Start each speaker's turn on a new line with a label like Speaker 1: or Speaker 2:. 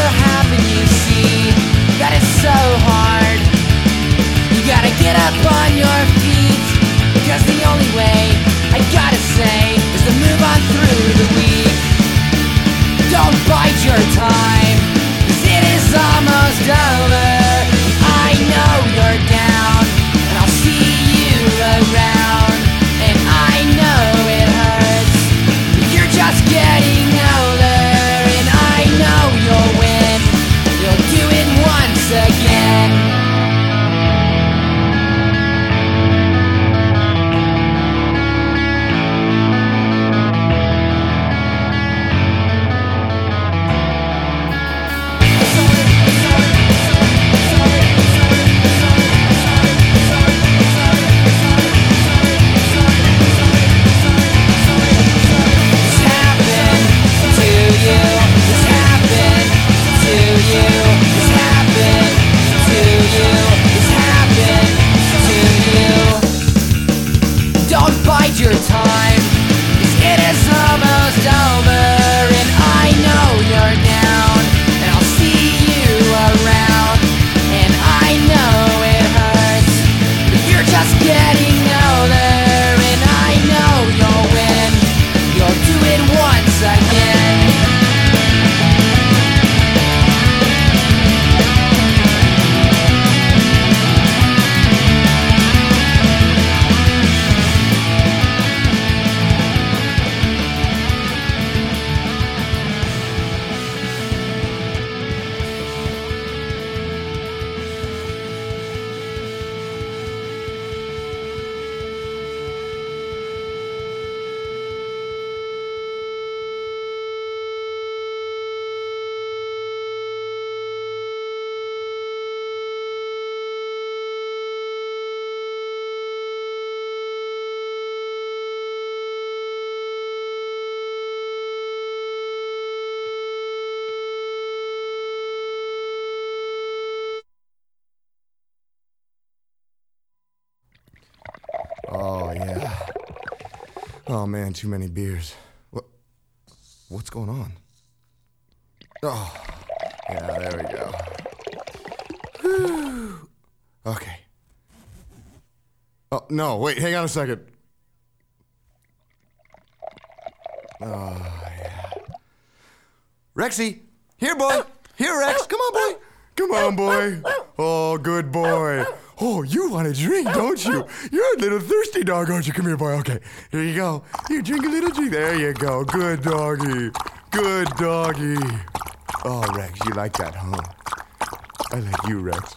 Speaker 1: happen. You see that it's so hard. You gotta get up on your feet, because the only way I gotta say is to move on through the week. Don't your time, 'cause it is almost over.
Speaker 2: Oh man, too many beers. What? What's going on? Oh, yeah, there we go. Whew. Okay. Oh no, wait, hang on a second. Oh yeah. Rexy, here, boy. Here, Rex. Come on, boy. Come on, boy. Oh, good boy. Oh, you want a drink, don't you? You're a little thirsty dog, aren't you? Come here, boy. Okay, here you go. You drink a little drink. There you go. Good doggy. Good doggy. Oh, Rex, you like that, huh? I like you, Rex.